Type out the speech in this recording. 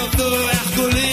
of the alcoholic